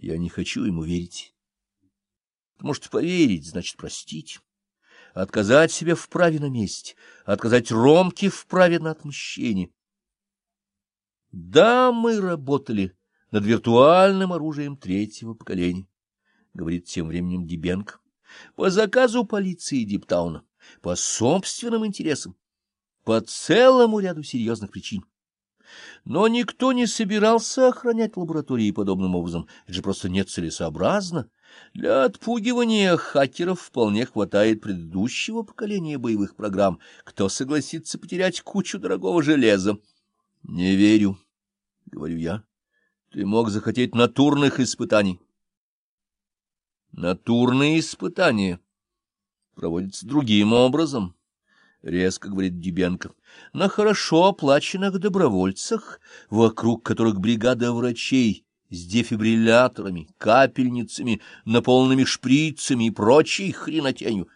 Я не хочу ему верить. Потому что поверить значит простить. Отказать себе в праве на месть, отказать Ромке в праве на отмщение. Да, мы работали над виртуальным оружием третьего поколения, — говорит тем временем Дибенко, — по заказу полиции Диптауна, по собственным интересам, по целому ряду серьезных причин. Но никто не собирался охранять лаборатории подобным образом, это же просто нецелесообразно. Для отпугивания хакеров вполне хватает предыдущего поколения боевых программ. Кто согласится потерять кучу дорогого железа? — Не верю, — говорю я. — Ты мог захотеть натурных испытаний. Натурные испытания проводятся другим образом. —— резко говорит Дебенко, — на хорошо оплаченных добровольцах, вокруг которых бригада врачей с дефибрилляторами, капельницами, наполненными шприцами и прочей хренотенью.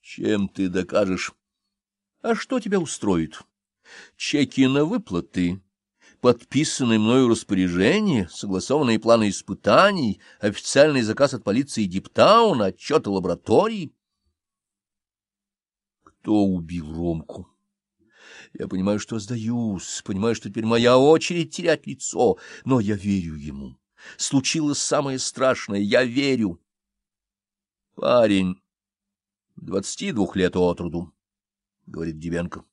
Чем ты докажешь? А что тебя устроит? Чеки на выплаты, подписанные мною распоряжения, согласованные планы испытаний, официальный заказ от полиции Диптауна, отчеты лаборатории — кто убил Ромку. Я понимаю, что сдаюсь, понимаю, что теперь моя очередь терять лицо, но я верю ему. Случилось самое страшное, я верю. Парень, двадцати двух лет от роду, — говорит Дебенко.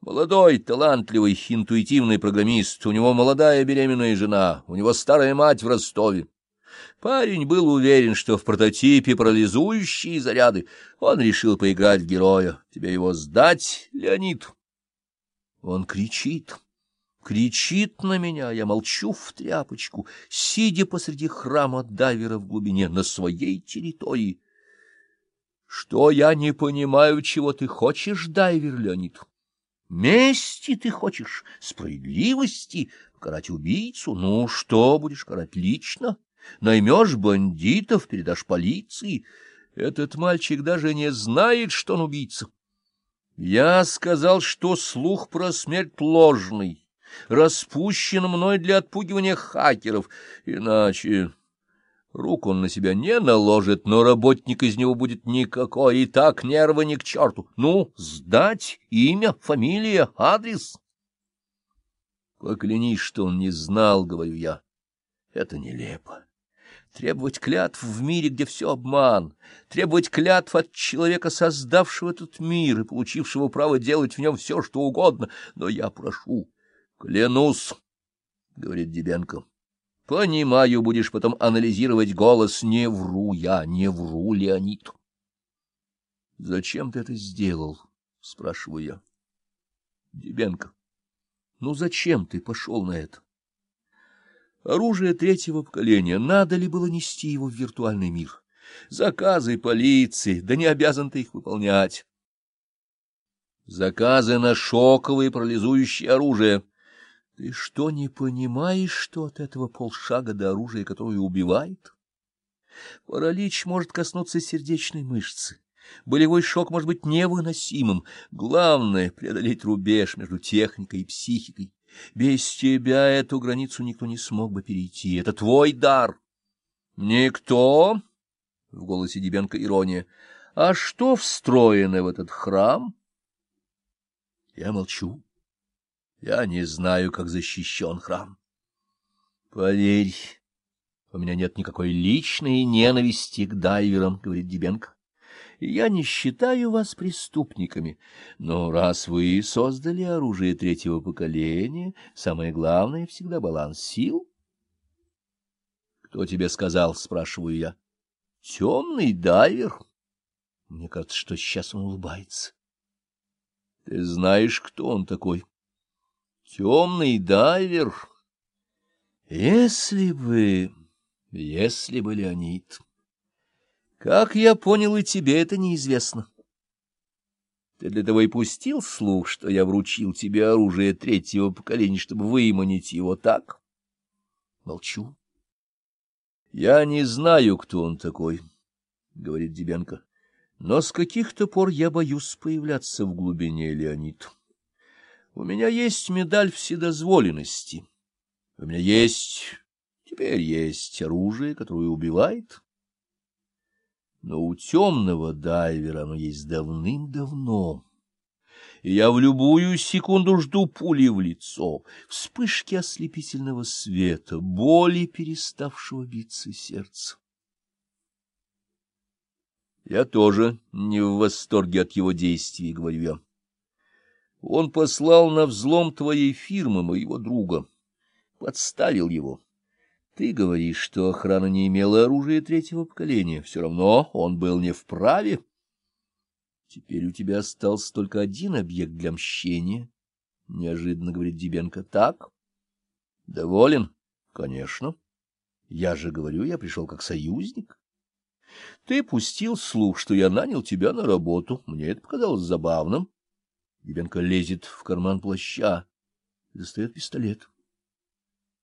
Молодой, талантливый, интуитивный программист, у него молодая беременная жена, у него старая мать в Ростове. Парень был уверен, что в прототипе парализующие заряды. Он решил поиграть в героя. Тебе его сдать, Леонид? Он кричит, кричит на меня. Я молчу в тряпочку, сидя посреди храма дайвера в глубине, на своей территории. Что я не понимаю, чего ты хочешь, дайвер, Леонид? Мести ты хочешь, справедливости, покарать убийцу? Ну, что будешь карать лично? Наймешь бандитов, передашь полиции. Этот мальчик даже не знает, что он убийца. Я сказал, что слух про смерть ложный, распущен мной для отпугивания хакеров, иначе... Руку он на себя не наложит, но работник из него будет никакой, и так нервы ни к черту. Ну, сдать имя, фамилия, адрес. Поклянись, что он не знал, — говорю я. Это нелепо. Требовать клятв в мире, где все обман, требовать клятв от человека, создавшего этот мир и получившего право делать в нем все, что угодно. Но я прошу, клянусь, — говорит Дебенко. Понимаю, будешь потом анализировать голос. Не вру я, не вру, Леонид. — Зачем ты это сделал? — спрашиваю я. — Дебенко, ну зачем ты пошел на это? Оружие третьего поколения, надо ли было нести его в виртуальный мир? Заказы полиции, да не обязан ты их выполнять. Заказы на шоковое парализующее оружие. Ты что, не понимаешь, что от этого полшага до оружия, которое убивает? Паралич может коснуться сердечной мышцы. Болевой шок может быть невыносимым. Главное — преодолеть рубеж между техникой и психикой. Без тебя эту границу никто не смог бы перейти. Это твой дар. Никто? В голосе Дебенко ирония. А что встроено в этот храм? Я молчу. Я не знаю, как защищен храм. Поверь, у меня нет никакой личной ненависти к дайверам, говорит Дебенко. Я не считаю вас преступниками, но раз вы создали оружие третьего поколения, самое главное всегда баланс сил. — Кто тебе сказал? — спрашиваю я. — Темный дайвер. Мне кажется, что сейчас он улыбается. — Ты знаешь, кто он такой? — Темный дайвер. Если бы... Если бы, Леонид... Как я понял, и тебе это неизвестно. Ты для того и пустил слух, что я вручил тебе оружие третьего поколения, чтобы выманить его так? Молчу. Я не знаю, кто он такой, — говорит Дебенко, — но с каких-то пор я боюсь появляться в глубине, Леонид. У меня есть медаль вседозволенности. У меня есть Теперь есть оружие, которое убивает. Но у темного дайвера оно есть давным-давно. Я в любую секунду жду пули в лицо, вспышки ослепительного света, боли переставшего биться сердца. Я тоже не в восторге от его действий, говорю я. Он послал на взлом твоей фирмы моего друга, подставил его. Ты говоришь, что охрана не имела оружия третьего поколения. Все равно он был не вправе. Теперь у тебя остался только один объект для мщения, — неожиданно говорит Дебенко. Так? Доволен? Конечно. Я же говорю, я пришел как союзник. Ты пустил слух, что я нанял тебя на работу. Мне это показалось забавным. Дебенко лезет в карман плаща, достает пистолет.